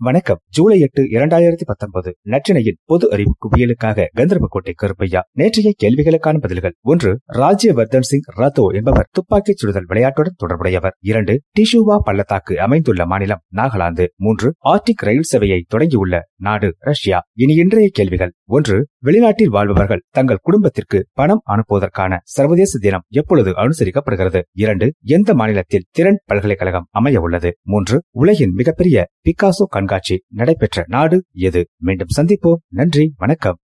வணக்கம். ஜூலை எட்டு இரண்டாயிரத்தி பத்தொன்பது. நற்றினையின் பொது அறிவு குவியலுக்காக கந்தர்பக்கோட்டை கருப்பையா நேற்றைய கேள்விகளுக்கான பதில்கள். ஒன்று ராஜ்யவர்தன் சிங் ரத்தோ என்பவர் துப்பாக்கிச் சுடுதல் விளையாட்டுடன் தொடர்புடையவர். இரண்டு டிஷுவா பள்ளத்தாக்கு அமைந்துள்ள மாநிலம் நாகாலாந்து. மூன்று ஆர்டிக் ரயில் சேவையை தொடங்கியுள்ள நாடு ரஷ்யா. இனி இன்றைய கேள்விகள். ஒன்று வெளிநாட்டில் வாழ்பவர்கள் தங்கள் குடும்பத்திற்கு பணம் அனுப்புவதற்கான சர்வதேச தினம் எப்பொழுது அனுசரிக்கப்படுகிறது? இரண்டு எந்த மாநிலத்தில் திறன் பல்கலைக்கழகம் அமைய உள்ளது மூன்று உலகின் மிகப்பெரிய பிகாசோ கண்காட்சி நடைபெற்ற நாடு எது? மீண்டும் சந்திப்போம். நன்றி வணக்கம்.